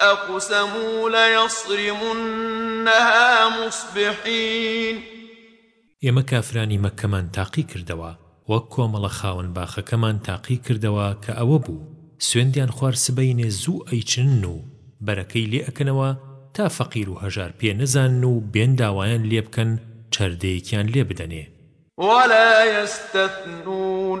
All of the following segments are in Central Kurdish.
اقسموا لیصرمنها مصبحین ئێمە کافرانی مەککەمان تاقی کردەوە، وەک کۆمەڵە خاوەن باخەکەمان تاقی کردەوە کە ئەوە بوو، سوێندیان خوارد سبەینێ زوو ئەیچنن و بەرەکەی لێ ئەکەنەوە تا فەقیر و هەژار پێ نەزانن و بێن داوایان لێ بکەن چەردەیەکیان لێ بدەنێ. ولا یستثنون.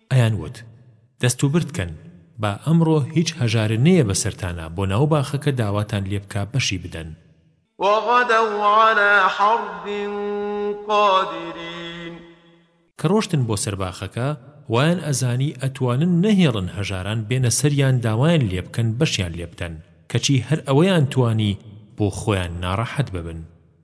ئەیان وت، دەست و برد کەن، با ئەمڕۆ هیچ هەژارە نەیە بە سەرتانا بۆ ناو باخەکە داواتان لێ بکا بەشی بدەن. وغدوا علی حرد قادرین. کە ڕۆشتن بۆ سەر باخەکە، وایان ئەزانی ئەتوانن نەهێڵن هەژاران بێنە سەریان داوایان لێ بکەن بەشیان لێ بدەن، کەچی هەر ئەوەیان توانی بۆ خۆیان ناڕەحەت ببن.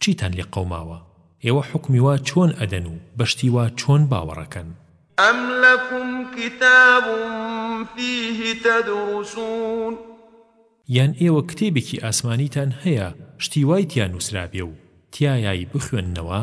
چیتان لێ قەوماوە ئێوە حوکمی وا چۆن ئەدەن و بەشتی وا چۆن باوەڕەکەن. ئەم لەکم کتاب فیه تدرسون. یان ئێوە کتێبێکی ئاسمانیتان هەیە شتی وای تیا نوسرابێ و تیایای بخوێننەوە؟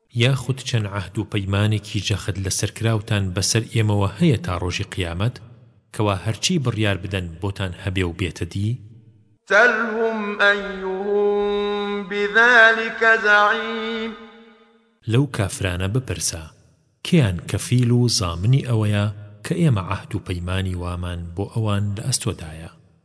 یاخود چەند عەهد و پەیمانێکی جەخت لەسەرکراوتان بەسەر ئێمەوە هەیە تا ڕۆژی قیامەت، کەوا هەرچی بڕیار بدەن بۆتان هەبێ و بێتەدی؟ سەلهم ئەیهم بذلک زعیم. لەو کافرانە بپرسە، کێیان کەفیل و زامنی ئەوەیە کە ئێمە عەهد و پەیمانی وامان بۆ ئەوان لەئەستۆدایە؟